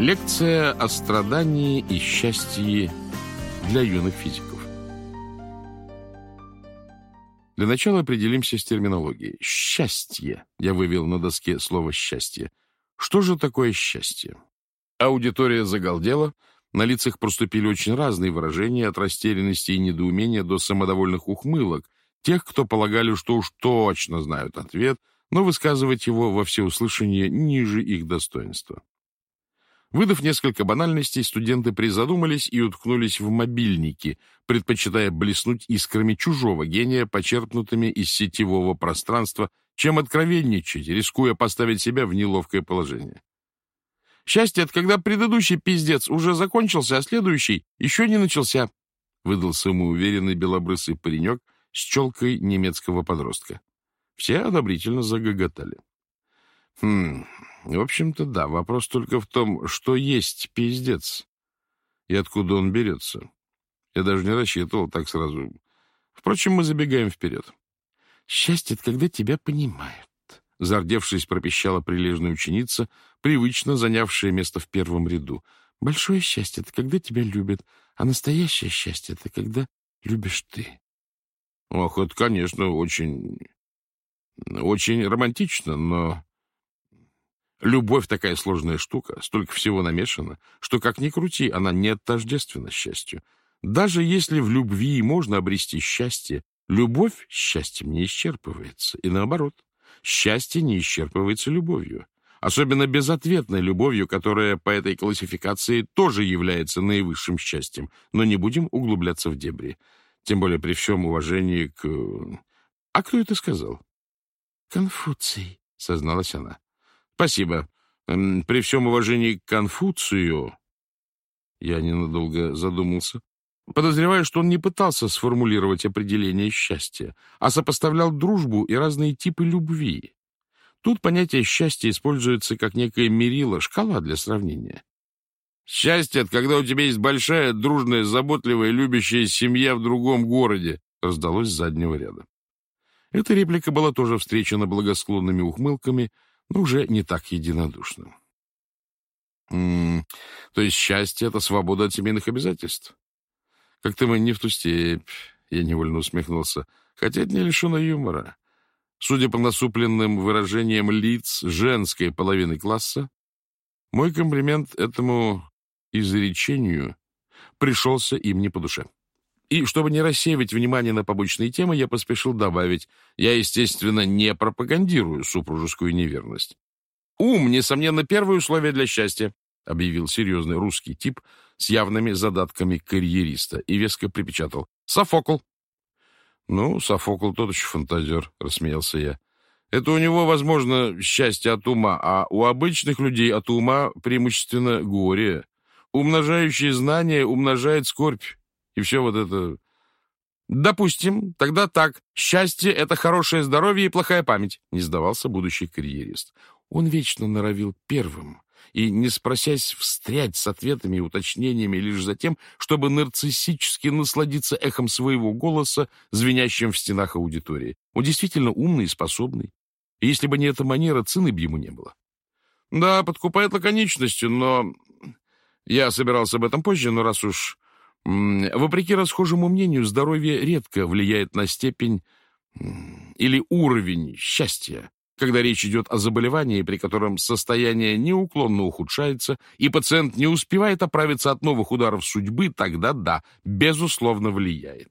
Лекция о страдании и счастье для юных физиков. Для начала определимся с терминологией. Счастье. Я вывел на доске слово «счастье». Что же такое счастье? Аудитория загалдела, на лицах проступили очень разные выражения, от растерянности и недоумения до самодовольных ухмылок, тех, кто полагали, что уж точно знают ответ, но высказывать его во всеуслышание ниже их достоинства. Выдав несколько банальностей, студенты призадумались и уткнулись в мобильники, предпочитая блеснуть искрами чужого гения, почерпнутыми из сетевого пространства, чем откровенничать, рискуя поставить себя в неловкое положение. Счастье — это когда предыдущий пиздец уже закончился, а следующий еще не начался, — выдал самоуверенный белобрысый паренек с челкой немецкого подростка. Все одобрительно загоготали. Хм, в общем-то, да, вопрос только в том, что есть пиздец и откуда он берется. Я даже не рассчитывал так сразу. Впрочем, мы забегаем вперед. Счастье — это когда тебя понимают. Зардевшись, пропищала прилежная ученица, привычно занявшая место в первом ряду. Большое счастье — это когда тебя любят, а настоящее счастье — это когда любишь ты. Ох, это, конечно, очень... очень романтично, но Любовь такая сложная штука, столько всего намешано, что, как ни крути, она не тождественна счастью. Даже если в любви можно обрести счастье, любовь счастьем не исчерпывается, и наоборот, счастье не исчерпывается любовью. Особенно безответной любовью, которая по этой классификации тоже является наивысшим счастьем, но не будем углубляться в дебри. Тем более при всем уважении к... А кто это сказал? Конфуций, созналась она. Спасибо. При всем уважении к Конфуцию... Я ненадолго задумался. Подозреваю, что он не пытался сформулировать определение счастья, а сопоставлял дружбу и разные типы любви. Тут понятие счастья используется как некое мерило, шкала для сравнения. «Счастье — это когда у тебя есть большая, дружная, заботливая, любящая семья в другом городе», — раздалось с заднего ряда. Эта реплика была тоже встречена благосклонными ухмылками — но уже не так единодушно. М -м, то есть счастье — это свобода от семейных обязательств? Как-то мы не в ту степь, я невольно усмехнулся, хотя это не лишено юмора. Судя по насупленным выражениям лиц женской половины класса, мой комплимент этому изречению пришелся им не по душе. И чтобы не рассеивать внимание на побочные темы, я поспешил добавить, я, естественно, не пропагандирую супружескую неверность. «Ум, несомненно, первое условие для счастья», — объявил серьезный русский тип с явными задатками карьериста и веско припечатал. «Софокл». «Ну, Софокл тот еще фантазер», — рассмеялся я. «Это у него, возможно, счастье от ума, а у обычных людей от ума преимущественно горе. Умножающее знание умножает скорбь. И все вот это... Допустим, тогда так. Счастье — это хорошее здоровье и плохая память, не сдавался будущий карьерист. Он вечно норовил первым и, не спросясь, встрять с ответами и уточнениями лишь за тем, чтобы нарциссически насладиться эхом своего голоса, звенящим в стенах аудитории. Он действительно умный и способный. И если бы не эта манера, цены бы ему не было. Да, подкупает лаконичностью, но... Я собирался об этом позже, но раз уж Вопреки расхожему мнению, здоровье редко влияет на степень или уровень счастья, когда речь идет о заболевании, при котором состояние неуклонно ухудшается, и пациент не успевает оправиться от новых ударов судьбы, тогда да, безусловно влияет.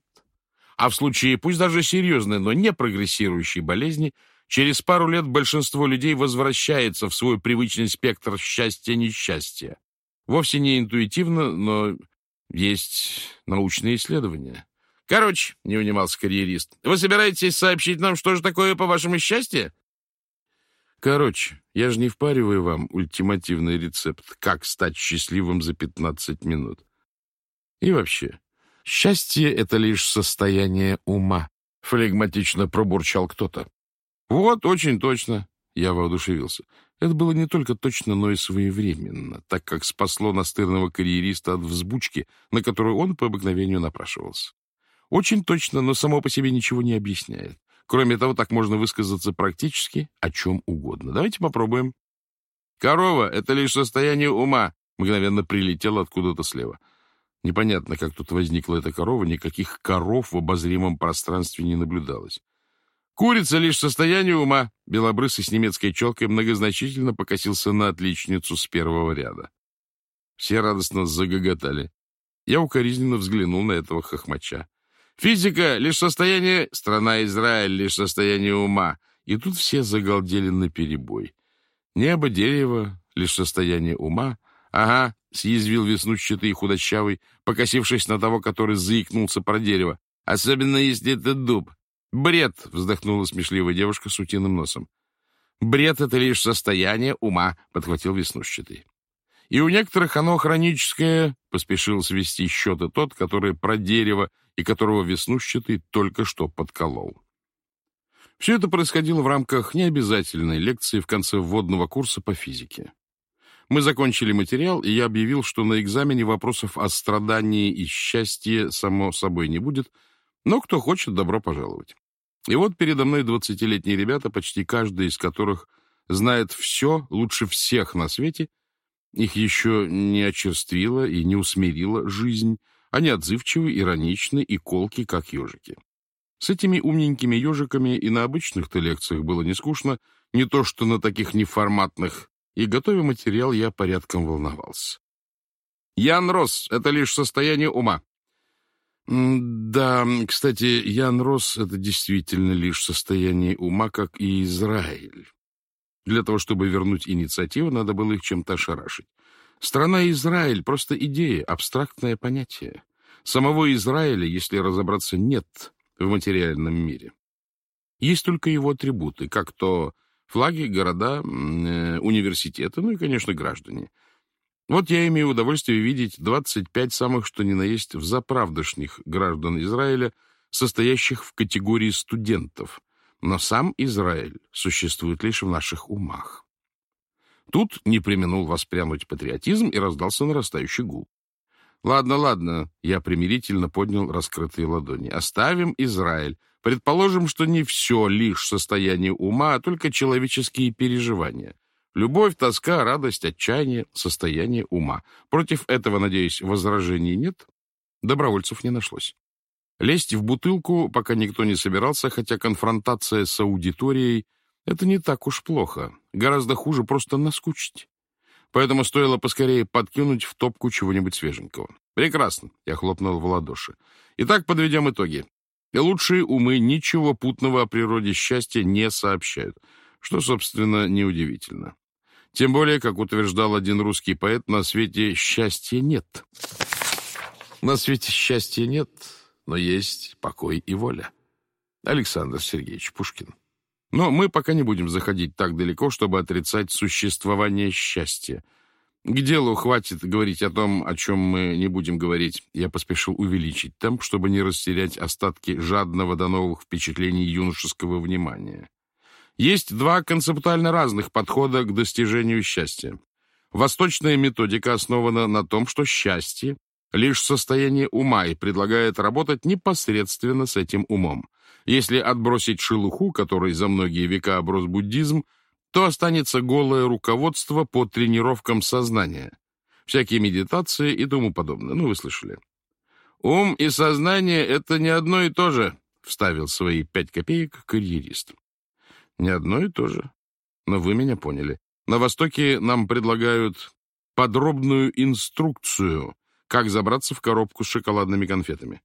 А в случае, пусть даже серьезной, но не прогрессирующей болезни, через пару лет большинство людей возвращается в свой привычный спектр счастья-несчастья. Вовсе не интуитивно, но есть научные исследования. Короче, не унимался карьерист, вы собираетесь сообщить нам, что же такое, по-вашему, счастье? Короче, я же не впариваю вам ультимативный рецепт, как стать счастливым за 15 минут. И вообще, счастье — это лишь состояние ума, флегматично пробурчал кто-то. Вот, очень точно, я воодушевился. Это было не только точно, но и своевременно, так как спасло настырного карьериста от взбучки, на которую он по обыкновению напрашивался. Очень точно, но само по себе ничего не объясняет. Кроме того, так можно высказаться практически о чем угодно. Давайте попробуем. Корова — это лишь состояние ума, мгновенно прилетела откуда-то слева. Непонятно, как тут возникла эта корова, никаких коров в обозримом пространстве не наблюдалось. Курица лишь состояние ума. Белобрысый с немецкой челкой многозначительно покосился на отличницу с первого ряда. Все радостно загоготали. Я укоризненно взглянул на этого хохмача. Физика — лишь состояние... Страна Израиль — лишь состояние ума. И тут все загалдели наперебой. Небо, дерево — лишь состояние ума. Ага, — съязвил веснущатый и худощавый, покосившись на того, который заикнулся про дерево. «Особенно, если это дуб. Бред!» — вздохнула смешливая девушка с утиным носом. «Бред — это лишь состояние ума», — подхватил веснущатый. «И у некоторых оно хроническое», — поспешил свести счеты тот, который про дерево и которого веснущатый только что подколол. Все это происходило в рамках необязательной лекции в конце вводного курса по физике. Мы закончили материал, и я объявил, что на экзамене вопросов о страдании и счастье, само собой, не будет, но кто хочет, добро пожаловать. И вот передо мной двадцатилетние ребята, почти каждый из которых знает все лучше всех на свете, их еще не очерствила и не усмирила жизнь, они отзывчивы, ироничны и колки, как ежики. С этими умненькими ежиками и на обычных-то лекциях было не скучно, не то что на таких неформатных и, готовя материал, я порядком волновался. Ян Росс — это лишь состояние ума. Да, кстати, Ян Росс — это действительно лишь состояние ума, как и Израиль. Для того, чтобы вернуть инициативу, надо было их чем-то ошарашить. Страна Израиль — просто идея, абстрактное понятие. Самого Израиля, если разобраться, нет в материальном мире. Есть только его атрибуты, как то Флаги, города, э, университеты, ну и, конечно, граждане. Вот я имею удовольствие видеть 25 самых что ни на есть взаправдошних граждан Израиля, состоящих в категории студентов. Но сам Израиль существует лишь в наших умах. Тут не применул воспрянуть патриотизм и раздался нарастающий гул. «Ладно, ладно», — я примирительно поднял раскрытые ладони. «Оставим Израиль. Предположим, что не все лишь состояние ума, а только человеческие переживания. Любовь, тоска, радость, отчаяние — состояние ума. Против этого, надеюсь, возражений нет? Добровольцев не нашлось. Лезть в бутылку пока никто не собирался, хотя конфронтация с аудиторией — это не так уж плохо. Гораздо хуже просто наскучить. Поэтому стоило поскорее подкинуть в топку чего-нибудь свеженького. «Прекрасно», — я хлопнул в ладоши. «Итак, подведем итоги. И лучшие умы ничего путного о природе счастья не сообщают, что, собственно, неудивительно. Тем более, как утверждал один русский поэт, на свете счастья нет. На свете счастья нет, но есть покой и воля. Александр Сергеевич Пушкин. Но мы пока не будем заходить так далеко, чтобы отрицать существование счастья – к делу хватит говорить о том, о чем мы не будем говорить. Я поспешил увеличить темп, чтобы не растерять остатки жадного до новых впечатлений юношеского внимания. Есть два концептуально разных подхода к достижению счастья. Восточная методика основана на том, что счастье — лишь состояние ума и предлагает работать непосредственно с этим умом. Если отбросить шелуху, которой за многие века оброс буддизм, то останется голое руководство по тренировкам сознания, всякие медитации и тому подобное. Ну, вы слышали. «Ум и сознание — это не одно и то же», — вставил свои пять копеек карьерист. «Не одно и то же. Но вы меня поняли. На Востоке нам предлагают подробную инструкцию, как забраться в коробку с шоколадными конфетами.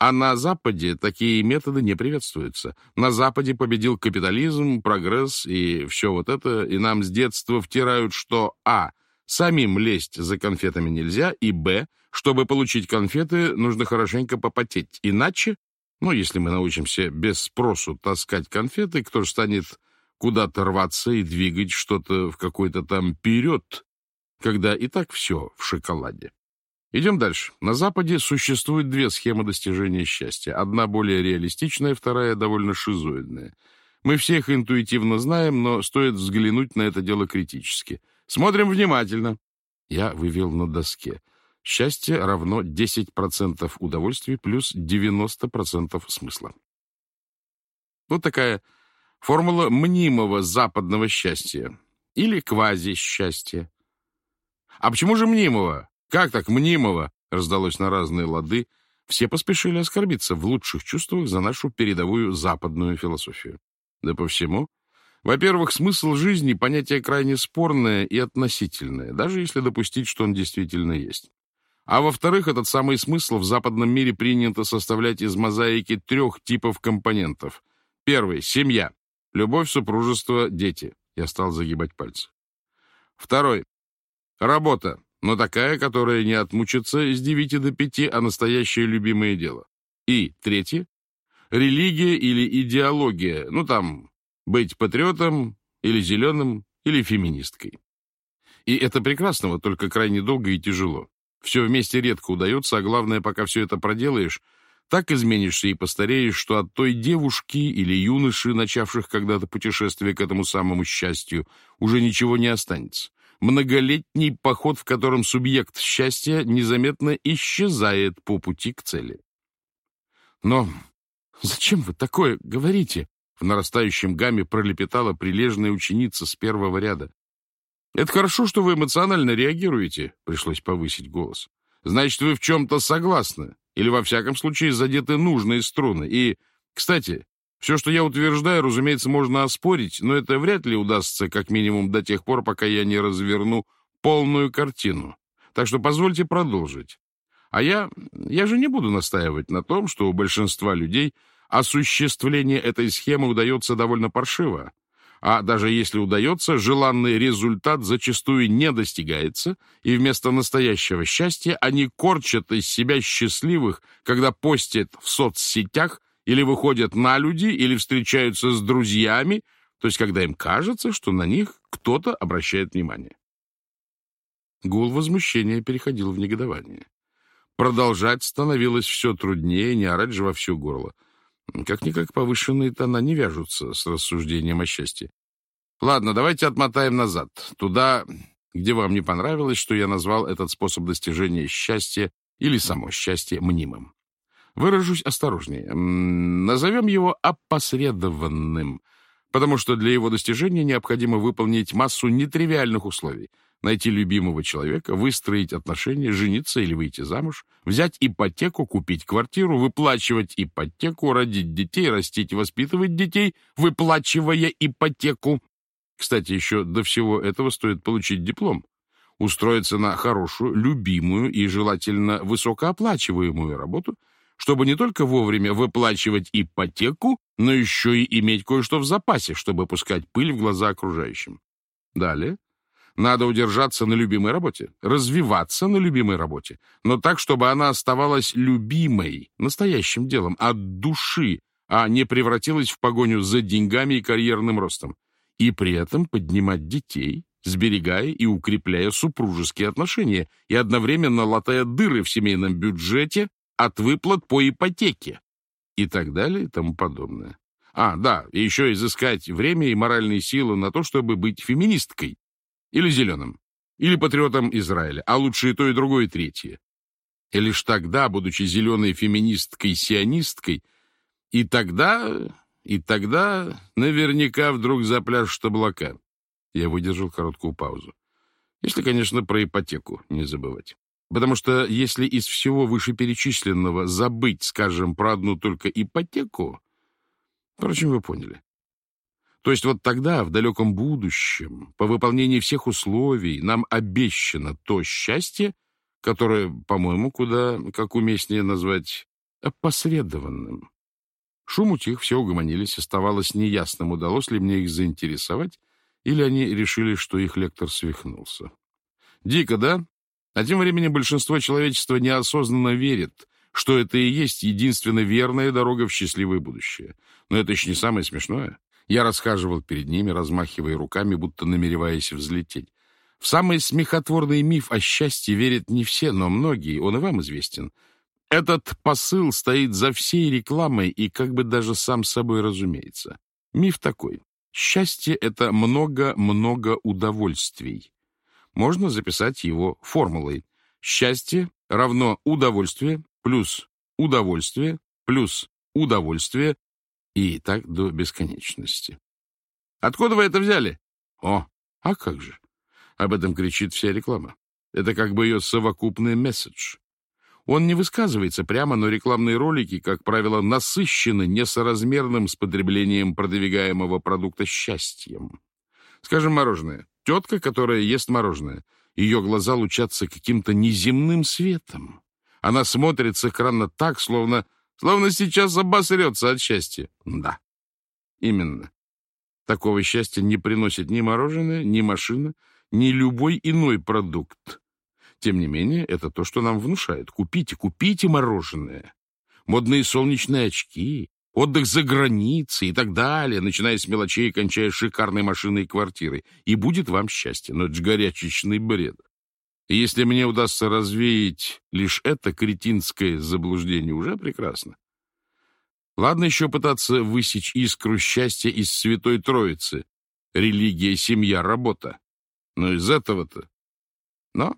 А на Западе такие методы не приветствуются. На Западе победил капитализм, прогресс и все вот это, и нам с детства втирают, что а. самим лезть за конфетами нельзя, и б. чтобы получить конфеты, нужно хорошенько попотеть. Иначе, ну, если мы научимся без спросу таскать конфеты, кто же станет куда-то рваться и двигать что-то в какой-то там вперед, когда и так все в шоколаде. Идем дальше. На Западе существует две схемы достижения счастья. Одна более реалистичная, вторая довольно шизоидная. Мы все их интуитивно знаем, но стоит взглянуть на это дело критически. Смотрим внимательно. Я вывел на доске. Счастье равно 10% удовольствия плюс 90% смысла. Вот такая формула мнимого западного счастья или квази-счастья. А почему же мнимого? Как так мнимого? Раздалось на разные лады. Все поспешили оскорбиться в лучших чувствах за нашу передовую западную философию. Да по всему. Во-первых, смысл жизни — понятие крайне спорное и относительное, даже если допустить, что он действительно есть. А во-вторых, этот самый смысл в западном мире принято составлять из мозаики трех типов компонентов. Первый — семья. Любовь, супружество, дети. Я стал загибать пальцы. Второй — работа, но такая, которая не отмучится с девяти до пяти, а настоящее любимое дело. И третье — религия или идеология, ну там, быть патриотом или зеленым, или феминисткой. И это прекрасно, вот только крайне долго и тяжело. Все вместе редко удается, а главное, пока все это проделаешь, так изменишься и постареешь, что от той девушки или юноши, начавших когда-то путешествие к этому самому счастью, уже ничего не останется. Многолетний поход, в котором субъект счастья незаметно исчезает по пути к цели. Но зачем вы такое говорите? В нарастающем гамме пролепетала прилежная ученица с первого ряда. «Это хорошо, что вы эмоционально реагируете», — пришлось повысить голос. «Значит, вы в чем-то согласны, или, во всяком случае, задеты нужные струны. И, кстати, все, что я утверждаю, разумеется, можно оспорить, но это вряд ли удастся, как минимум до тех пор, пока я не разверну полную картину. Так что позвольте продолжить. А я, я же не буду настаивать на том, что у большинства людей осуществление этой схемы удается довольно паршиво, а даже если удается, желанный результат зачастую не достигается, и вместо настоящего счастья они корчат из себя счастливых, когда постят в соцсетях или выходят на люди, или встречаются с друзьями, то есть когда им кажется, что на них кто-то обращает внимание. Гул возмущения переходил в негодование. Продолжать становилось все труднее, не орать же во все горло. Как-никак повышенные тона не вяжутся с рассуждением о счастье. Ладно, давайте отмотаем назад. Туда, где вам не понравилось, что я назвал этот способ достижения счастья или само счастье мнимым. Выражусь осторожнее. Назовем его опосредованным, потому что для его достижения необходимо выполнить массу нетривиальных условий — найти любимого человека, выстроить отношения, жениться или выйти замуж, взять ипотеку, купить квартиру, выплачивать ипотеку, родить детей, растить и воспитывать детей, выплачивая ипотеку. Кстати, еще до всего этого стоит получить диплом, устроиться на хорошую, любимую и желательно высокооплачиваемую работу, чтобы не только вовремя выплачивать ипотеку, но еще и иметь кое-что в запасе, чтобы пускать пыль в глаза окружающим. Далее надо удержаться на любимой работе, развиваться на любимой работе, но так, чтобы она оставалась любимой, настоящим делом, от души, а не превратилась в погоню за деньгами и карьерным ростом. И при этом поднимать детей, сберегая и укрепляя супружеские отношения и одновременно латая дыры в семейном бюджете от выплат по ипотеке и так далее и тому подобное. А, да, и еще изыскать время и моральные силы на то, чтобы быть феминисткой, или зеленым. Или патриотом Израиля. А лучше и то, и другое, и третье. И лишь тогда, будучи зеленой феминисткой-сионисткой, и тогда, и тогда наверняка вдруг запляшут облака. Я выдержал короткую паузу. Если, конечно, про ипотеку не забывать. Потому что если из всего вышеперечисленного забыть, скажем, про одну только ипотеку, впрочем, вы поняли. То есть вот тогда, в далеком будущем, по выполнении всех условий, нам обещано то счастье, которое, по-моему, куда, как уместнее назвать, опосредованным. Шум утих, все угомонились, оставалось неясным, удалось ли мне их заинтересовать, или они решили, что их лектор свихнулся. Дико, да? А тем временем большинство человечества неосознанно верит, что это и есть единственно верная дорога в счастливое будущее. Но это еще не самое смешное. Я расхаживал перед ними, размахивая руками, будто намереваясь взлететь. В самый смехотворный миф о счастье верят не все, но многие, он и вам известен. Этот посыл стоит за всей рекламой и как бы даже сам собой разумеется. Миф такой. Счастье — это много-много удовольствий. Можно записать его формулой. Счастье равно удовольствие плюс удовольствие плюс удовольствие и так до бесконечности. Откуда вы это взяли? О, а как же? Об этом кричит вся реклама. Это как бы ее совокупный месседж. Он не высказывается прямо, но рекламные ролики, как правило, насыщены несоразмерным с потреблением продвигаемого продукта счастьем. Скажем, мороженое. Тетка, которая ест мороженое. Ее глаза лучатся каким-то неземным светом. Она смотрит с экрана так, словно, словно сейчас обосрется от счастья. Да, именно. Такого счастья не приносит ни мороженое, ни машина, ни любой иной продукт. Тем не менее, это то, что нам внушает. Купите, купите мороженое. Модные солнечные очки, отдых за границей и так далее, начиная с мелочей и кончая шикарной машиной и квартирой. И будет вам счастье. Но это же горячечный бред. И если мне удастся развеять лишь это кретинское заблуждение, уже прекрасно. Ладно еще пытаться высечь искру счастья из Святой Троицы. Религия, семья, работа. Но из этого-то... Но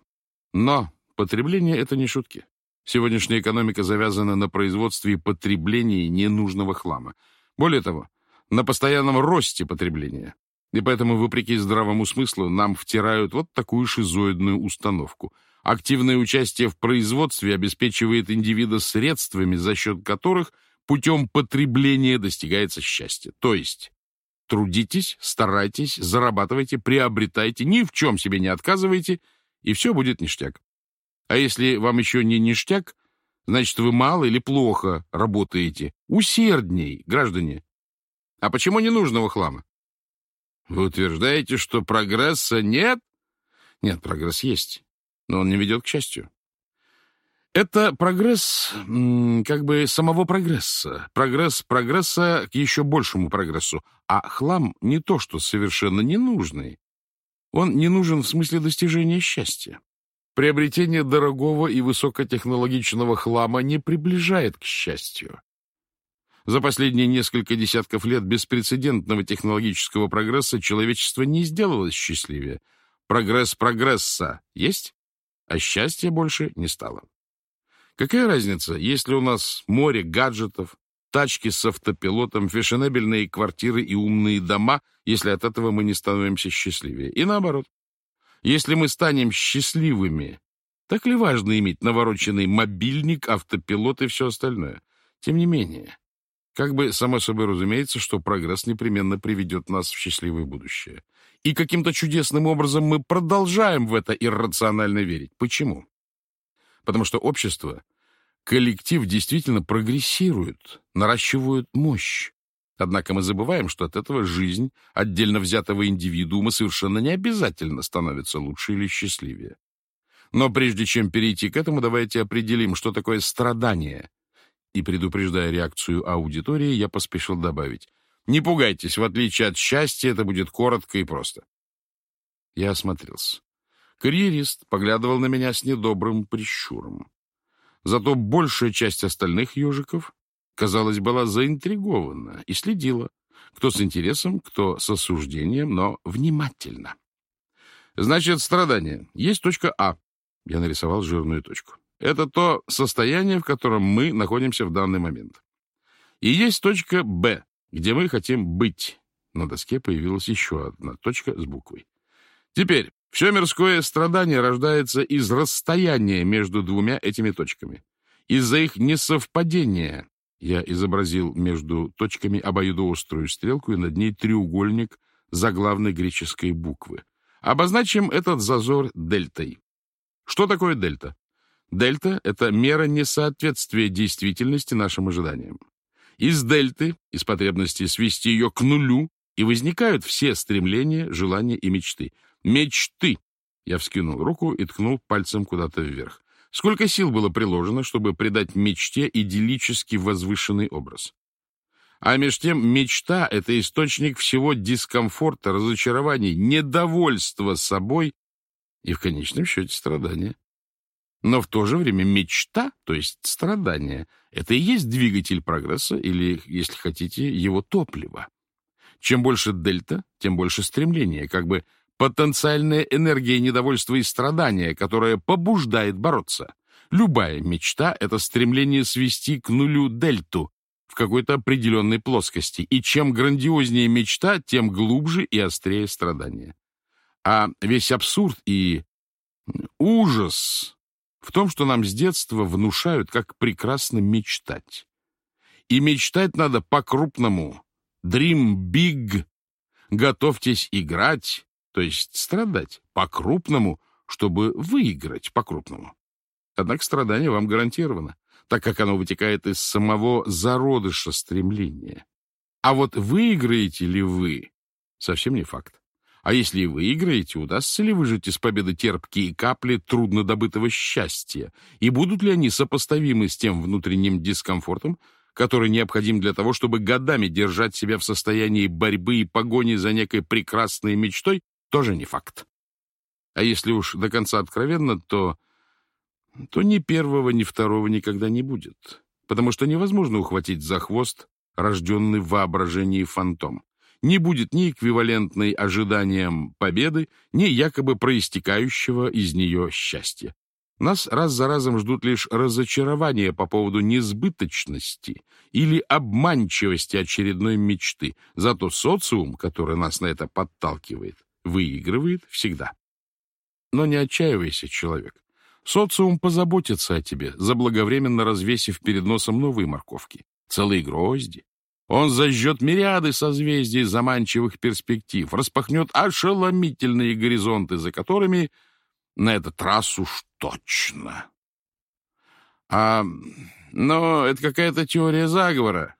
но потребление — это не шутки. Сегодняшняя экономика завязана на производстве и потреблении ненужного хлама. Более того, на постоянном росте потребления. И поэтому, вопреки здравому смыслу, нам втирают вот такую шизоидную установку. Активное участие в производстве обеспечивает индивида средствами, за счет которых путем потребления достигается счастье. То есть трудитесь, старайтесь, зарабатывайте, приобретайте, ни в чем себе не отказывайте – и все будет ништяк. А если вам еще не ништяк, значит, вы мало или плохо работаете. Усердней, граждане. А почему ненужного хлама? Вы утверждаете, что прогресса нет? Нет, прогресс есть, но он не ведет к счастью. Это прогресс как бы самого прогресса. Прогресс прогресса к еще большему прогрессу. А хлам не то, что совершенно ненужный, он не нужен в смысле достижения счастья. Приобретение дорогого и высокотехнологичного хлама не приближает к счастью. За последние несколько десятков лет беспрецедентного технологического прогресса человечество не сделалось счастливее. Прогресс прогресса есть, а счастья больше не стало. Какая разница, если у нас море гаджетов, тачки с автопилотом, фешенебельные квартиры и умные дома, если от этого мы не становимся счастливее. И наоборот. Если мы станем счастливыми, так ли важно иметь навороченный мобильник, автопилот и все остальное? Тем не менее, как бы само собой разумеется, что прогресс непременно приведет нас в счастливое будущее. И каким-то чудесным образом мы продолжаем в это иррационально верить. Почему? Потому что общество коллектив действительно прогрессирует, наращивает мощь. Однако мы забываем, что от этого жизнь отдельно взятого индивидуума совершенно не обязательно становится лучше или счастливее. Но прежде чем перейти к этому, давайте определим, что такое страдание. И предупреждая реакцию аудитории, я поспешил добавить. Не пугайтесь, в отличие от счастья, это будет коротко и просто. Я осмотрелся. Карьерист поглядывал на меня с недобрым прищуром. Зато большая часть остальных ежиков, казалось, была заинтригована и следила, кто с интересом, кто с осуждением, но внимательно. Значит, страдание. Есть точка А. Я нарисовал жирную точку. Это то состояние, в котором мы находимся в данный момент. И есть точка Б, где мы хотим быть. На доске появилась еще одна точка с буквой. Теперь, все мирское страдание рождается из расстояния между двумя этими точками. Из-за их несовпадения я изобразил между точками обоюдоострую стрелку и над ней треугольник заглавной греческой буквы. Обозначим этот зазор дельтой. Что такое дельта? Дельта — это мера несоответствия действительности нашим ожиданиям. Из дельты, из потребности свести ее к нулю, и возникают все стремления, желания и мечты — Мечты! Я вскинул руку и ткнул пальцем куда-то вверх. Сколько сил было приложено, чтобы придать мечте идиллически возвышенный образ? А меж тем мечта — это источник всего дискомфорта, разочарований, недовольства собой и, в конечном счете, страдания. Но в то же время мечта, то есть страдание, это и есть двигатель прогресса или, если хотите, его топливо. Чем больше дельта, тем больше стремления, как бы потенциальная энергия недовольства и страдания, которая побуждает бороться. Любая мечта — это стремление свести к нулю дельту в какой-то определенной плоскости, и чем грандиознее мечта, тем глубже и острее страдания. А весь абсурд и Ужас в том, что нам с детства внушают, как прекрасно мечтать. И мечтать надо по-крупному. Dream big. Готовьтесь играть, то есть страдать по-крупному, чтобы выиграть по-крупному. Однако страдание вам гарантировано, так как оно вытекает из самого зародыша стремления. А вот выиграете ли вы, совсем не факт. А если выиграете, удастся ли выжить из победы терпкие капли трудно добытого счастья? И будут ли они сопоставимы с тем внутренним дискомфортом, который необходим для того, чтобы годами держать себя в состоянии борьбы и погони за некой прекрасной мечтой, тоже не факт. А если уж до конца откровенно, то, то ни первого, ни второго никогда не будет, потому что невозможно ухватить за хвост рожденный в воображении фантом не будет ни эквивалентной ожиданиям победы, ни якобы проистекающего из нее счастья. Нас раз за разом ждут лишь разочарования по поводу несбыточности или обманчивости очередной мечты. Зато социум, который нас на это подталкивает, выигрывает всегда. Но не отчаивайся, человек. Социум позаботится о тебе, заблаговременно развесив перед носом новые морковки, целые грозди, он зажжет мириады созвездий заманчивых перспектив, распахнет ошеломительные горизонты, за которыми на этот раз уж точно. А, но это какая-то теория заговора.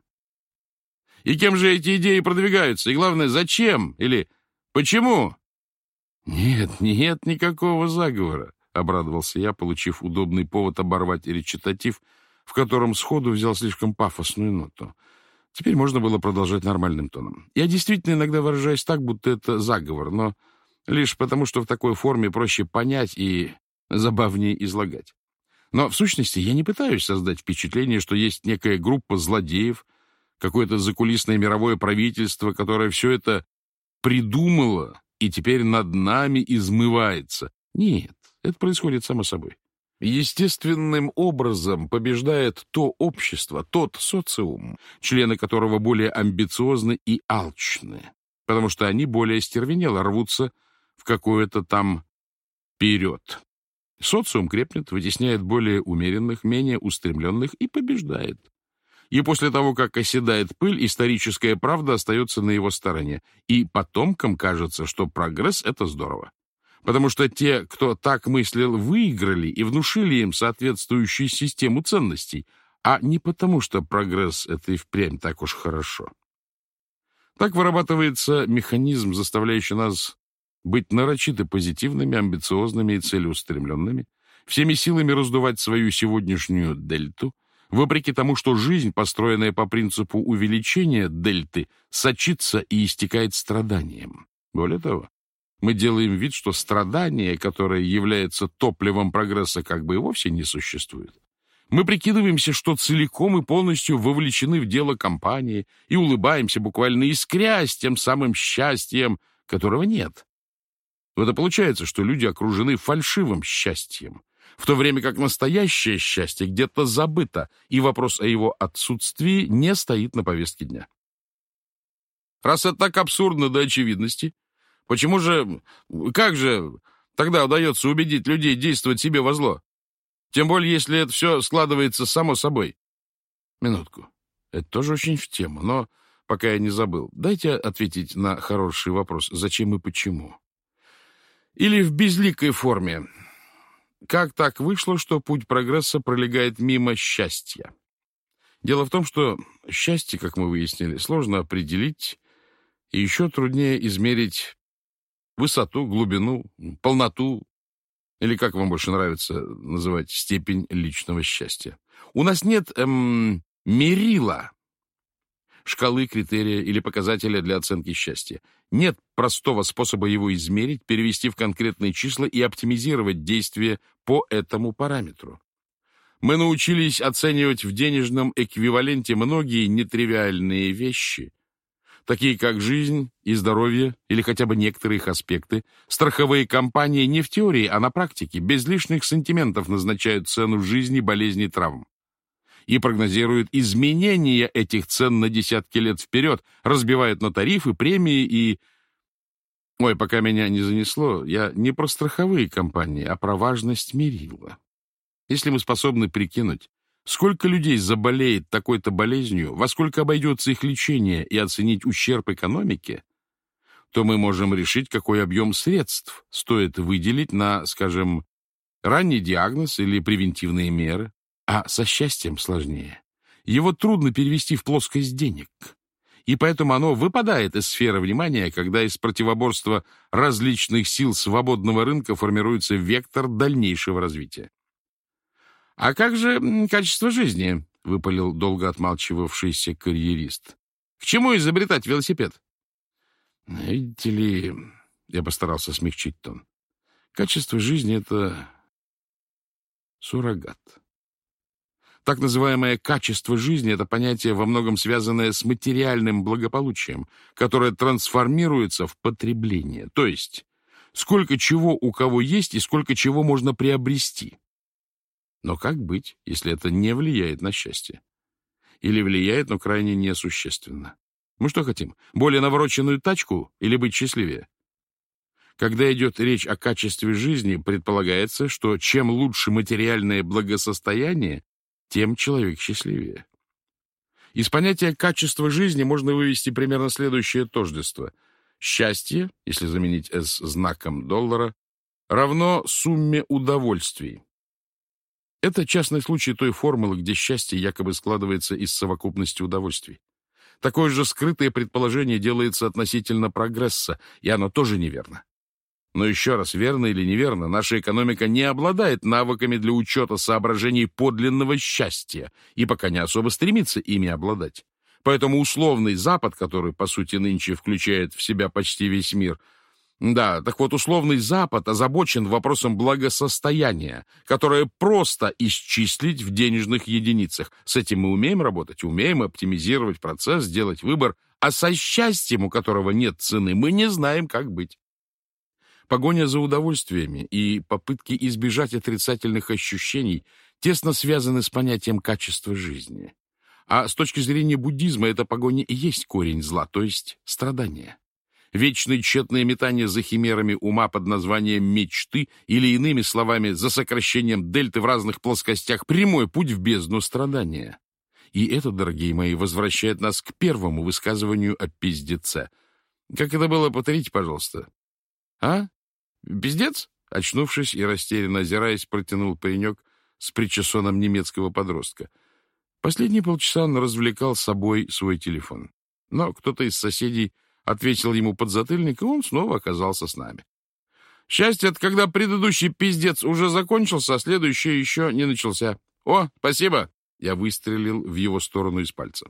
И кем же эти идеи продвигаются? И главное, зачем? Или почему? Нет, нет никакого заговора, — обрадовался я, получив удобный повод оборвать речитатив, в котором сходу взял слишком пафосную ноту. Теперь можно было продолжать нормальным тоном. Я действительно иногда выражаюсь так, будто это заговор, но лишь потому, что в такой форме проще понять и забавнее излагать. Но в сущности я не пытаюсь создать впечатление, что есть некая группа злодеев, какое-то закулисное мировое правительство, которое все это придумало и теперь над нами измывается. Нет, это происходит само собой. Естественным образом побеждает то общество, тот социум, члены которого более амбициозны и алчны, потому что они более стервенело рвутся в какое-то там вперед. Социум крепнет, вытесняет более умеренных, менее устремленных и побеждает. И после того, как оседает пыль, историческая правда остается на его стороне, и потомкам кажется, что прогресс — это здорово потому что те, кто так мыслил, выиграли и внушили им соответствующую систему ценностей, а не потому, что прогресс — это и впрямь так уж хорошо. Так вырабатывается механизм, заставляющий нас быть нарочито позитивными, амбициозными и целеустремленными, всеми силами раздувать свою сегодняшнюю дельту, вопреки тому, что жизнь, построенная по принципу увеличения дельты, сочится и истекает страданием. Более того, мы делаем вид, что страдание, которое является топливом прогресса, как бы и вовсе не существует. Мы прикидываемся, что целиком и полностью вовлечены в дело компании и улыбаемся, буквально искрясь тем самым счастьем, которого нет. Вот и получается, что люди окружены фальшивым счастьем, в то время как настоящее счастье где-то забыто, и вопрос о его отсутствии не стоит на повестке дня. Раз это так абсурдно до очевидности, Почему же... Как же тогда удается убедить людей действовать себе во зло? Тем более, если это все складывается само собой. Минутку. Это тоже очень в тему, но пока я не забыл. Дайте ответить на хороший вопрос. Зачем и почему? Или в безликой форме. Как так вышло, что путь прогресса пролегает мимо счастья? Дело в том, что счастье, как мы выяснили, сложно определить и еще труднее измерить высоту, глубину, полноту, или как вам больше нравится называть степень личного счастья. У нас нет эм, мерила, шкалы, критерия или показателя для оценки счастья. Нет простого способа его измерить, перевести в конкретные числа и оптимизировать действия по этому параметру. Мы научились оценивать в денежном эквиваленте многие нетривиальные вещи, такие как жизнь и здоровье, или хотя бы некоторые их аспекты, страховые компании не в теории, а на практике, без лишних сантиментов назначают цену жизни, болезней, травм. И прогнозируют изменения этих цен на десятки лет вперед, разбивают на тарифы, премии и... Ой, пока меня не занесло, я не про страховые компании, а про важность мерила. Если мы способны прикинуть, сколько людей заболеет такой-то болезнью, во сколько обойдется их лечение и оценить ущерб экономике, то мы можем решить, какой объем средств стоит выделить на, скажем, ранний диагноз или превентивные меры. А со счастьем сложнее. Его трудно перевести в плоскость денег и поэтому оно выпадает из сферы внимания, когда из противоборства различных сил свободного рынка формируется вектор дальнейшего развития. «А как же качество жизни?» — выпалил долго отмалчивавшийся карьерист. «К чему изобретать велосипед?» «Видите ли...» — я постарался смягчить тон. «Качество жизни — это суррогат. Так называемое качество жизни – это понятие, во многом связанное с материальным благополучием, которое трансформируется в потребление, то есть сколько чего у кого есть и сколько чего можно приобрести. Но как быть, если это не влияет на счастье? Или влияет, но крайне несущественно? Мы что хотим? Более навороченную тачку или быть счастливее? Когда идет речь о качестве жизни, предполагается, что чем лучше материальное благосостояние, тем человек счастливее. Из понятия качества жизни можно вывести примерно следующее тождество. Счастье, если заменить «с» знаком доллара, равно сумме удовольствий. Это частный случай той формулы, где счастье якобы складывается из совокупности удовольствий. Такое же скрытое предположение делается относительно прогресса, и оно тоже неверно. Но еще раз, верно или неверно, наша экономика не обладает навыками для учета соображений подлинного счастья и пока не особо стремится ими обладать. Поэтому условный Запад, который, по сути, нынче включает в себя почти весь мир, да, так вот, условный Запад озабочен вопросом благосостояния, которое просто исчислить в денежных единицах. С этим мы умеем работать, умеем оптимизировать процесс, делать выбор, а со счастьем, у которого нет цены, мы не знаем, как быть. Погоня за удовольствиями и попытки избежать отрицательных ощущений тесно связаны с понятием качества жизни. А с точки зрения буддизма эта погоня и есть корень зла, то есть страдания. Вечные тщетные метания за химерами ума под названием «мечты» или, иными словами, за сокращением дельты в разных плоскостях – прямой путь в бездну страдания. И это, дорогие мои, возвращает нас к первому высказыванию о пиздеце. Как это было, повторите, пожалуйста. А? «Пиздец?» — очнувшись и растерянно озираясь, протянул паренек с причесоном немецкого подростка. Последние полчаса он развлекал собой свой телефон. Но кто-то из соседей ответил ему подзатыльник, и он снова оказался с нами. Счастье — это когда предыдущий пиздец уже закончился, а следующий еще не начался. «О, спасибо!» — я выстрелил в его сторону из пальца.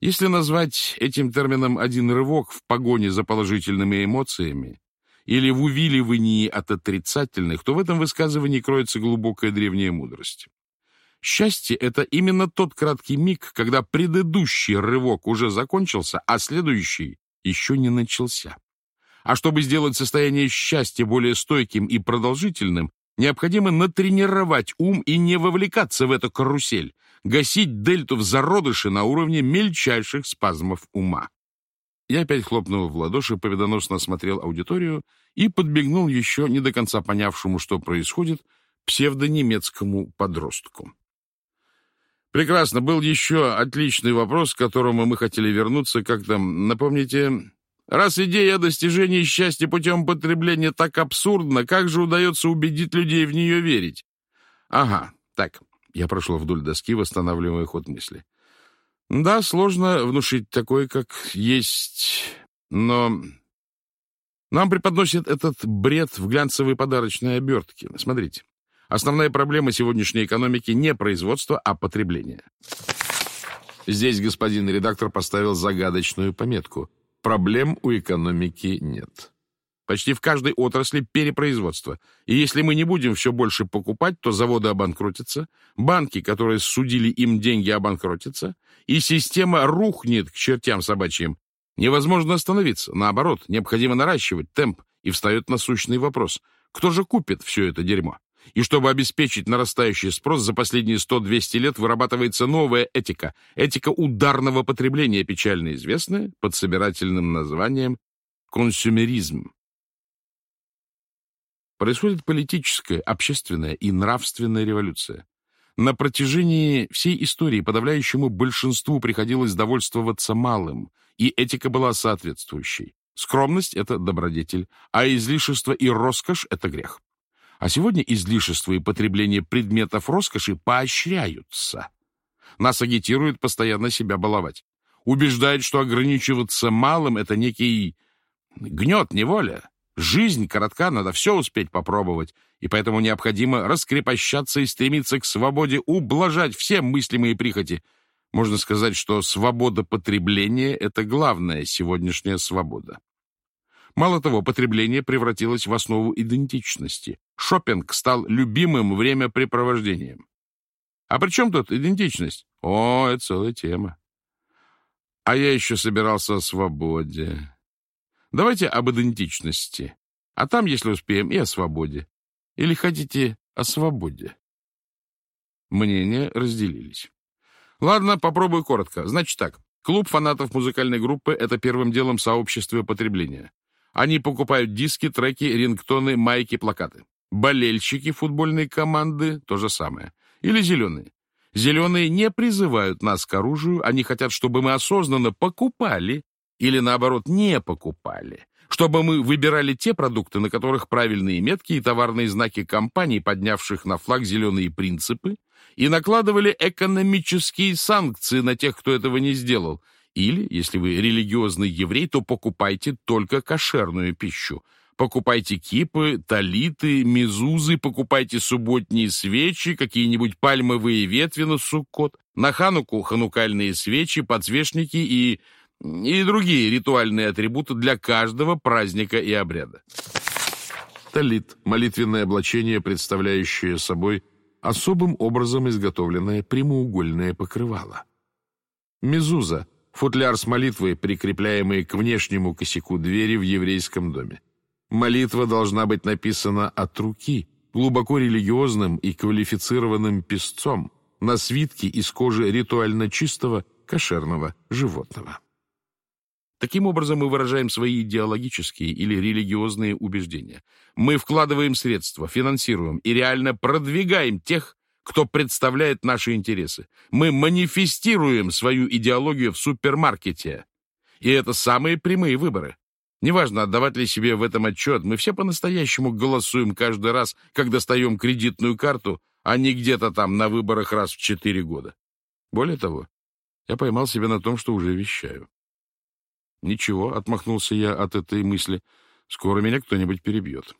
Если назвать этим термином один рывок в погоне за положительными эмоциями, или в увиливании от отрицательных, то в этом высказывании кроется глубокая древняя мудрость. Счастье — это именно тот краткий миг, когда предыдущий рывок уже закончился, а следующий еще не начался. А чтобы сделать состояние счастья более стойким и продолжительным, необходимо натренировать ум и не вовлекаться в эту карусель, гасить дельту в зародыше на уровне мельчайших спазмов ума. Я опять хлопнул в ладоши, победоносно осмотрел аудиторию и подбегнул еще не до конца понявшему, что происходит, псевдонемецкому подростку. Прекрасно. Был еще отличный вопрос, к которому мы хотели вернуться. Как там, напомните, раз идея о достижении счастья путем потребления так абсурдна, как же удается убедить людей в нее верить? Ага, так, я прошел вдоль доски, восстанавливая ход мысли. Да, сложно внушить такое, как есть, но нам преподносят этот бред в глянцевой подарочной обертке. Смотрите, основная проблема сегодняшней экономики не производство, а потребление. Здесь господин редактор поставил загадочную пометку. Проблем у экономики нет. Почти в каждой отрасли перепроизводство. И если мы не будем все больше покупать, то заводы обанкротятся, банки, которые судили им деньги, обанкротятся, и система рухнет к чертям собачьим. Невозможно остановиться. Наоборот, необходимо наращивать темп. И встает насущный вопрос. Кто же купит все это дерьмо? И чтобы обеспечить нарастающий спрос, за последние 100-200 лет вырабатывается новая этика. Этика ударного потребления, печально известная под собирательным названием консюмеризм. происходит политическая, общественная и нравственная революция. На протяжении всей истории подавляющему большинству приходилось довольствоваться малым, и этика была соответствующей. Скромность — это добродетель, а излишество и роскошь — это грех. А сегодня излишество и потребление предметов роскоши поощряются. Нас агитируют постоянно себя баловать. Убеждают, что ограничиваться малым — это некий гнет, неволя. Жизнь коротка, надо все успеть попробовать, и поэтому необходимо раскрепощаться и стремиться к свободе, ублажать все мыслимые прихоти. Можно сказать, что свобода потребления — это главная сегодняшняя свобода. Мало того, потребление превратилось в основу идентичности. Шопинг стал любимым времяпрепровождением. А при чем тут идентичность? О, это целая тема. А я еще собирался о свободе. Давайте об идентичности. А там, если успеем, и о свободе. Или хотите о свободе? Мнения разделились. Ладно, попробую коротко. Значит так. Клуб фанатов музыкальной группы — это первым делом сообщество потребления. Они покупают диски, треки, рингтоны, майки, плакаты. Болельщики футбольной команды — то же самое. Или зеленые. Зеленые не призывают нас к оружию, они хотят, чтобы мы осознанно покупали или, наоборот, не покупали, чтобы мы выбирали те продукты, на которых правильные метки и товарные знаки компаний, поднявших на флаг зеленые принципы, и накладывали экономические санкции на тех, кто этого не сделал. Или, если вы религиозный еврей, то покупайте только кошерную пищу – Покупайте кипы, талиты, мезузы, покупайте субботние свечи, какие-нибудь пальмовые ветви на суккот, на хануку ханукальные свечи, подсвечники и, и другие ритуальные атрибуты для каждого праздника и обряда. Талит – молитвенное облачение, представляющее собой особым образом изготовленное прямоугольное покрывало. Мезуза – футляр с молитвой, прикрепляемый к внешнему косяку двери в еврейском доме. Молитва должна быть написана от руки, глубоко религиозным и квалифицированным писцом, на свитке из кожи ритуально чистого кошерного животного. Таким образом, мы выражаем свои идеологические или религиозные убеждения. Мы вкладываем средства, финансируем и реально продвигаем тех, кто представляет наши интересы. Мы манифестируем свою идеологию в супермаркете. И это самые прямые выборы. Неважно, отдавать ли себе в этом отчет, мы все по-настоящему голосуем каждый раз, когда достаем кредитную карту, а не где-то там на выборах раз в четыре года. Более того, я поймал себя на том, что уже вещаю. Ничего, отмахнулся я от этой мысли, скоро меня кто-нибудь перебьет.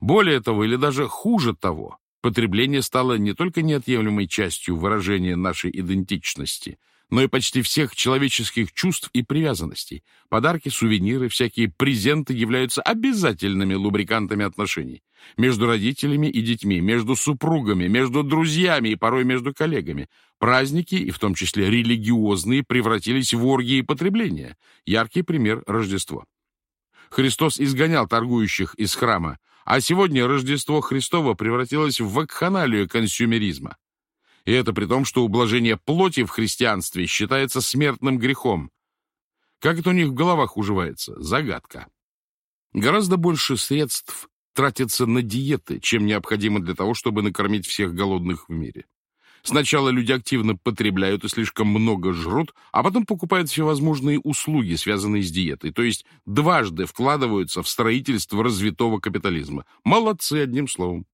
Более того, или даже хуже того, потребление стало не только неотъемлемой частью выражения нашей идентичности — но и почти всех человеческих чувств и привязанностей. Подарки, сувениры, всякие презенты являются обязательными лубрикантами отношений. Между родителями и детьми, между супругами, между друзьями и порой между коллегами. Праздники, и в том числе религиозные, превратились в оргии потребления. Яркий пример – Рождество. Христос изгонял торгующих из храма, а сегодня Рождество Христово превратилось в вакханалию консюмеризма. И это при том, что ублажение плоти в христианстве считается смертным грехом. Как это у них в головах уживается? Загадка. Гораздо больше средств тратится на диеты, чем необходимо для того, чтобы накормить всех голодных в мире. Сначала люди активно потребляют и слишком много жрут, а потом покупают всевозможные услуги, связанные с диетой, то есть дважды вкладываются в строительство развитого капитализма. Молодцы, одним словом.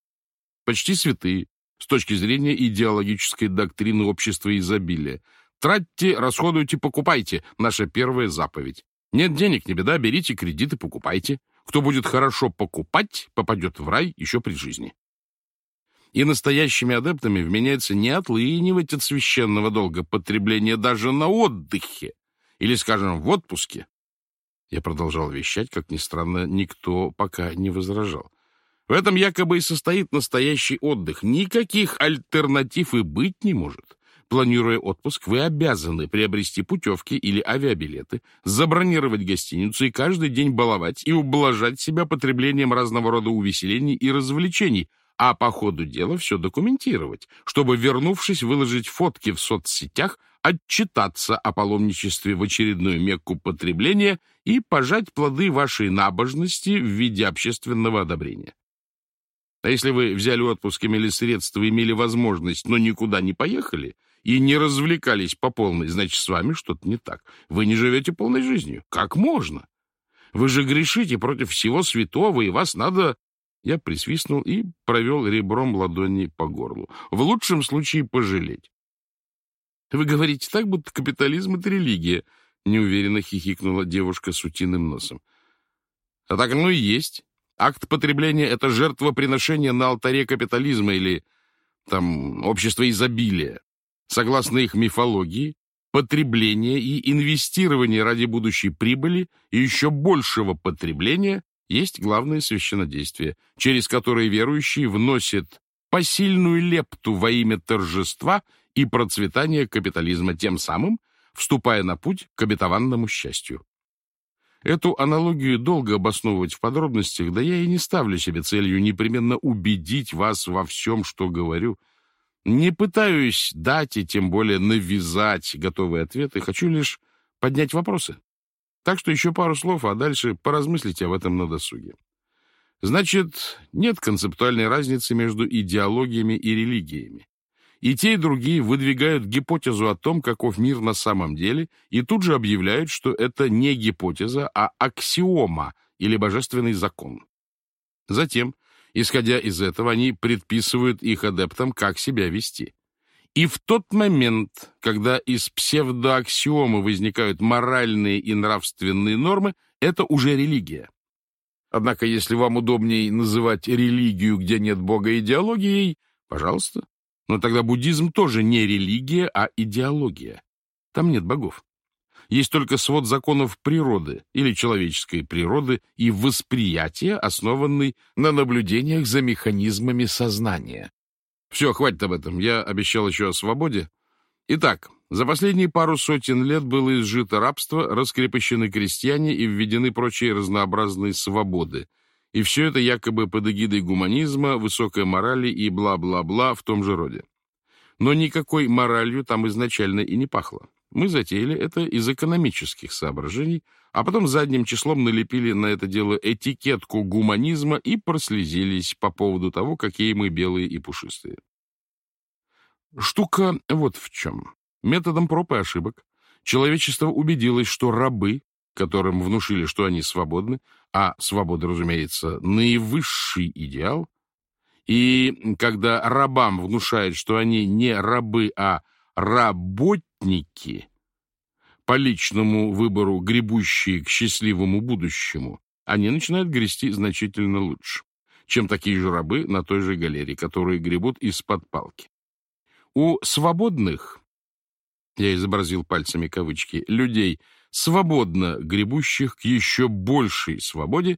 Почти святые, с точки зрения идеологической доктрины общества изобилия. Тратьте, расходуйте, покупайте. Наша первая заповедь. Нет денег, не беда, берите кредиты, покупайте. Кто будет хорошо покупать, попадет в рай еще при жизни. И настоящими адептами вменяется не отлынивать от священного долга потребления даже на отдыхе или, скажем, в отпуске. Я продолжал вещать, как ни странно, никто пока не возражал. В этом якобы и состоит настоящий отдых. Никаких альтернатив и быть не может. Планируя отпуск, вы обязаны приобрести путевки или авиабилеты, забронировать гостиницу и каждый день баловать и ублажать себя потреблением разного рода увеселений и развлечений, а по ходу дела все документировать, чтобы, вернувшись, выложить фотки в соцсетях, отчитаться о паломничестве в очередную мекку потребления и пожать плоды вашей набожности в виде общественного одобрения. А если вы взяли отпуск, имели средства, имели возможность, но никуда не поехали и не развлекались по полной, значит, с вами что-то не так. Вы не живете полной жизнью. Как можно? Вы же грешите против всего святого, и вас надо я присвистнул и провел ребром ладони по горлу. В лучшем случае пожалеть. «Вы говорите так, будто капитализм — это религия», — неуверенно хихикнула девушка с утиным носом. «А так оно и есть. Акт потребления — это жертвоприношение на алтаре капитализма или, там, общества изобилия. Согласно их мифологии, потребление и инвестирование ради будущей прибыли и еще большего потребления есть главное священнодействие, через которое верующие вносят посильную лепту во имя торжества и процветания капитализма, тем самым вступая на путь к обетованному счастью. Эту аналогию долго обосновывать в подробностях, да я и не ставлю себе целью непременно убедить вас во всем, что говорю. Не пытаюсь дать и тем более навязать готовые ответы, хочу лишь поднять вопросы. Так что еще пару слов, а дальше поразмыслите об этом на досуге. Значит, нет концептуальной разницы между идеологиями и религиями. И те, и другие выдвигают гипотезу о том, каков мир на самом деле, и тут же объявляют, что это не гипотеза, а аксиома или божественный закон. Затем, исходя из этого, они предписывают их адептам, как себя вести. И в тот момент, когда из псевдоаксиомы возникают моральные и нравственные нормы, это уже религия. Однако, если вам удобнее называть религию, где нет Бога, идеологией, пожалуйста. Но тогда буддизм тоже не религия, а идеология. Там нет богов. Есть только свод законов природы или человеческой природы и восприятие, основанный на наблюдениях за механизмами сознания. Все, хватит об этом. Я обещал еще о свободе. Итак, за последние пару сотен лет было изжито рабство, раскрепощены крестьяне и введены прочие разнообразные свободы. И все это якобы под эгидой гуманизма, высокой морали и бла-бла-бла в том же роде. Но никакой моралью там изначально и не пахло. Мы затеяли это из экономических соображений, а потом задним числом налепили на это дело этикетку гуманизма и прослезились по поводу того, какие мы белые и пушистые. Штука вот в чем. Методом проб и ошибок человечество убедилось, что рабы, которым внушили, что они свободны, а свобода, разумеется, наивысший идеал, и когда рабам внушают, что они не рабы, а работники, по личному выбору гребущие к счастливому будущему, они начинают грести значительно лучше, чем такие же рабы на той же галерее, которые гребут из-под палки. У свободных, я изобразил пальцами кавычки, людей, свободно гребущих к еще большей свободе,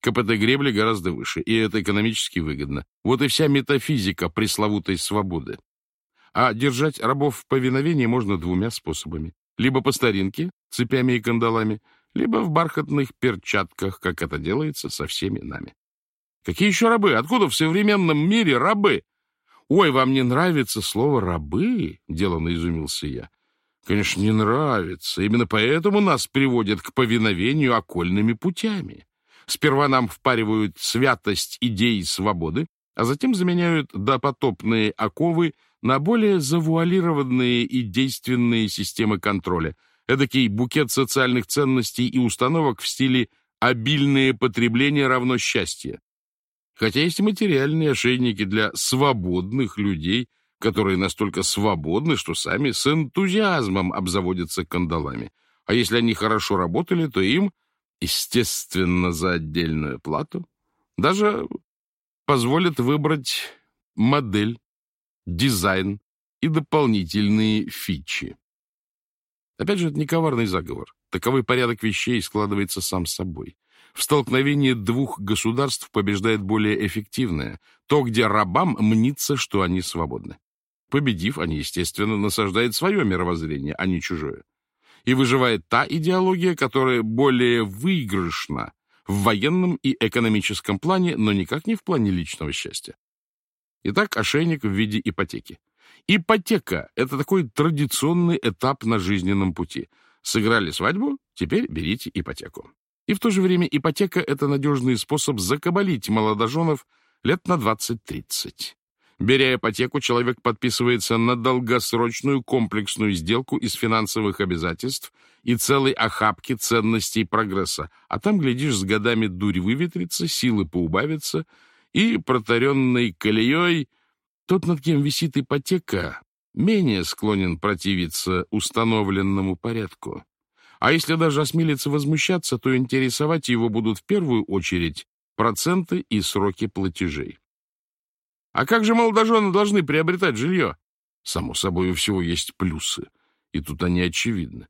КПТ гребли гораздо выше, и это экономически выгодно. Вот и вся метафизика пресловутой свободы. А держать рабов в повиновении можно двумя способами. Либо по старинке, цепями и кандалами, либо в бархатных перчатках, как это делается со всеми нами. Какие еще рабы? Откуда в современном мире рабы? Ой, вам не нравится слово «рабы»? Деланно изумился я. Конечно, не нравится. Именно поэтому нас приводят к повиновению окольными путями. Сперва нам впаривают святость идей свободы, а затем заменяют допотопные оковы на более завуалированные и действенные системы контроля, эдакий букет социальных ценностей и установок в стиле «обильное потребление равно счастье». Хотя есть материальные ошейники для свободных людей, которые настолько свободны, что сами с энтузиазмом обзаводятся кандалами. А если они хорошо работали, то им, естественно, за отдельную плату, даже позволят выбрать модель дизайн и дополнительные фичи. Опять же, это не коварный заговор. Таковой порядок вещей складывается сам собой. В столкновении двух государств побеждает более эффективное, то, где рабам мнится, что они свободны. Победив, они, естественно, насаждают свое мировоззрение, а не чужое. И выживает та идеология, которая более выигрышна в военном и экономическом плане, но никак не в плане личного счастья. Итак, ошейник в виде ипотеки. Ипотека – это такой традиционный этап на жизненном пути. Сыграли свадьбу, теперь берите ипотеку. И в то же время ипотека – это надежный способ закабалить молодоженов, лет на 20-30. Беря ипотеку, человек подписывается на долгосрочную комплексную сделку из финансовых обязательств и целой охапки ценностей прогресса. А там, глядишь, с годами дурь выветрится, силы поубавятся, и протаренной колеей тот, над кем висит ипотека, менее склонен противиться установленному порядку. А если даже осмелится возмущаться, то интересовать его будут в первую очередь проценты и сроки платежей. А как же молодожены должны приобретать жилье? Само собой, у всего есть плюсы, и тут они очевидны.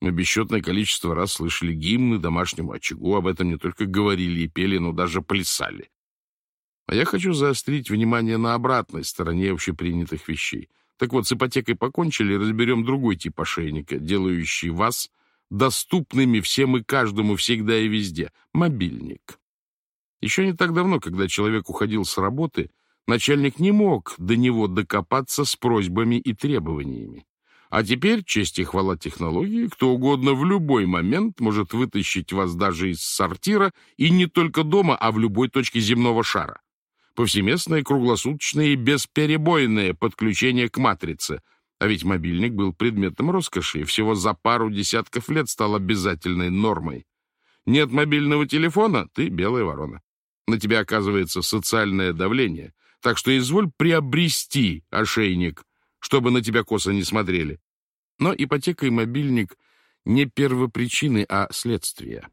Мы бесчетное количество раз слышали гимны домашнему очагу, об этом не только говорили и пели, но даже плясали. А я хочу заострить внимание на обратной стороне общепринятых вещей. Так вот, с ипотекой покончили, разберем другой тип ошейника, делающий вас доступными всем и каждому всегда и везде — мобильник. Еще не так давно, когда человек уходил с работы — начальник не мог до него докопаться с просьбами и требованиями. А теперь, честь и хвала технологии, кто угодно в любой момент может вытащить вас даже из сортира и не только дома, а в любой точке земного шара. Повсеместное, круглосуточное и бесперебойное подключение к матрице. А ведь мобильник был предметом роскоши и всего за пару десятков лет стал обязательной нормой. Нет мобильного телефона — ты белая ворона. На тебя оказывается социальное давление, так что изволь приобрести ошейник, чтобы на тебя косо не смотрели. Но ипотека и мобильник не первопричины, а следствия.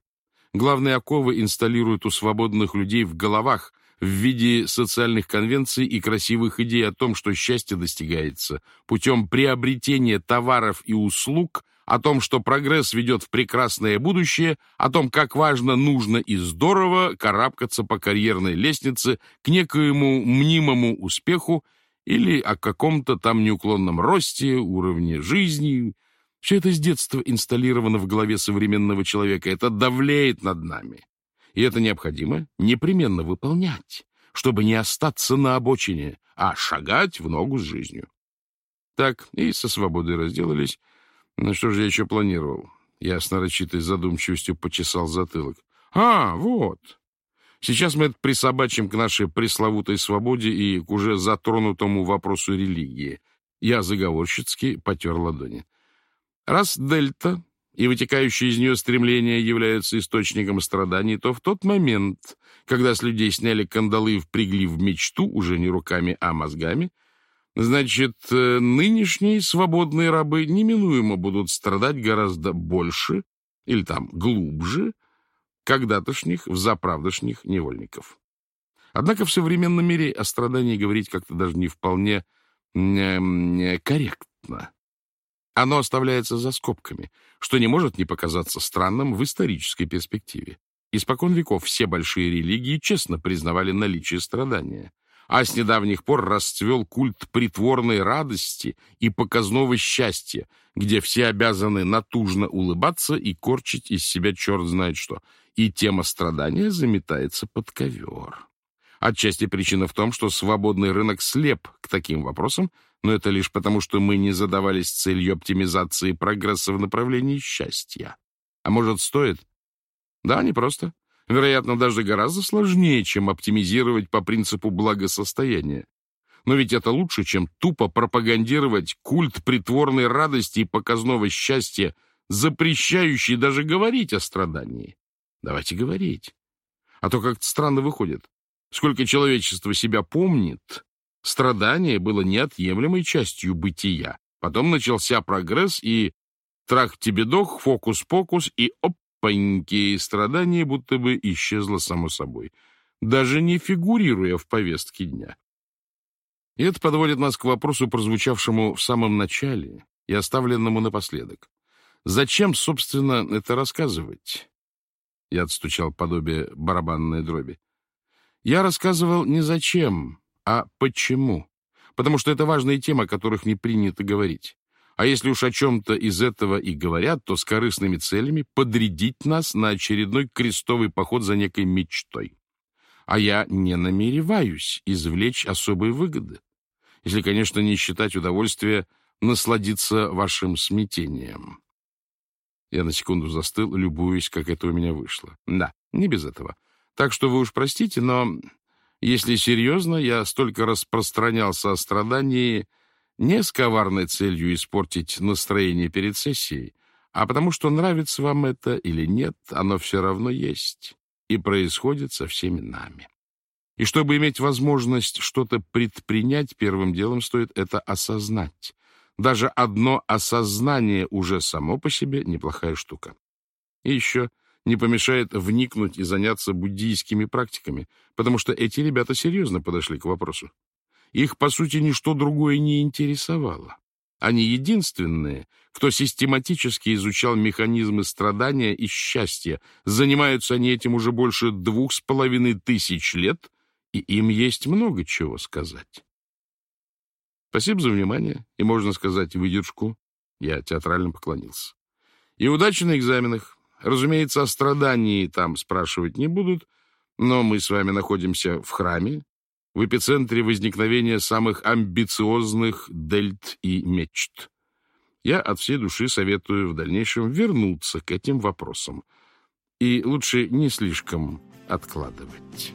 Главные оковы инсталируют у свободных людей в головах в виде социальных конвенций и красивых идей о том, что счастье достигается путем приобретения товаров и услуг о том, что прогресс ведет в прекрасное будущее, о том, как важно, нужно и здорово карабкаться по карьерной лестнице к некоему мнимому успеху или о каком-то там неуклонном росте, уровне жизни. Все это с детства инсталлировано в голове современного человека. Это давлеет над нами. И это необходимо непременно выполнять, чтобы не остаться на обочине, а шагать в ногу с жизнью. Так и со свободой разделались, ну что же я еще планировал? Я с нарочитой задумчивостью почесал затылок. А, вот. Сейчас мы это присобачим к нашей пресловутой свободе и к уже затронутому вопросу религии. Я заговорщицки потер ладони. Раз дельта и вытекающие из нее стремления являются источником страданий, то в тот момент, когда с людей сняли кандалы и впрягли в мечту, уже не руками, а мозгами, Значит, э, нынешние свободные рабы неминуемо будут страдать гораздо больше или там глубже когда-тошних, взаправдошних невольников. Однако в современном мире о страдании говорить как-то даже не вполне корректно. Оно оставляется за скобками, что не может не показаться странным в исторической перспективе. Испокон веков все большие религии честно признавали наличие страдания а с недавних пор расцвел культ притворной радости и показного счастья, где все обязаны натужно улыбаться и корчить из себя черт знает что, и тема страдания заметается под ковер. Отчасти причина в том, что свободный рынок слеп к таким вопросам, но это лишь потому, что мы не задавались целью оптимизации прогресса в направлении счастья. А может, стоит? Да, не просто. Вероятно, даже гораздо сложнее, чем оптимизировать по принципу благосостояния. Но ведь это лучше, чем тупо пропагандировать культ притворной радости и показного счастья, запрещающий даже говорить о страдании. Давайте говорить. А то как-то странно выходит. Сколько человечество себя помнит, страдание было неотъемлемой частью бытия. Потом начался прогресс, и трах-тебедох, фокус-покус, и оп, Паньки страдание будто бы исчезло само собой, даже не фигурируя в повестке дня. И это подводит нас к вопросу, прозвучавшему в самом начале и оставленному напоследок. Зачем, собственно, это рассказывать? Я отстучал подобие барабанной дроби. Я рассказывал не зачем, а почему. Потому что это важная тема, о которых не принято говорить. А если уж о чем-то из этого и говорят, то с корыстными целями подрядить нас на очередной крестовый поход за некой мечтой. А я не намереваюсь извлечь особые выгоды. Если, конечно, не считать удовольствие насладиться вашим смятением. Я на секунду застыл, любуясь, как это у меня вышло. Да, не без этого. Так что вы уж простите, но Если серьезно, я столько распространялся о страдании не с коварной целью испортить настроение перед сессией, а потому что нравится вам это или нет, оно все равно есть и происходит со всеми нами. И чтобы иметь возможность что-то предпринять, первым делом стоит это осознать. Даже одно осознание уже само по себе неплохая штука. И еще не помешает вникнуть и заняться буддийскими практиками, потому что эти ребята серьезно подошли к вопросу. Их, по сути, ничто другое не интересовало. Они единственные, кто систематически изучал механизмы страдания и счастья. Занимаются они этим уже больше двух с половиной тысяч лет, и им есть много чего сказать. Спасибо за внимание и, можно сказать, выдержку. Я театрально поклонился. И удачи на экзаменах. Разумеется, о страдании там спрашивать не будут, но мы с вами находимся в храме, в эпицентре возникновения самых амбициозных дельт и мечт. Я от всей души советую в дальнейшем вернуться к этим вопросам и лучше не слишком откладывать.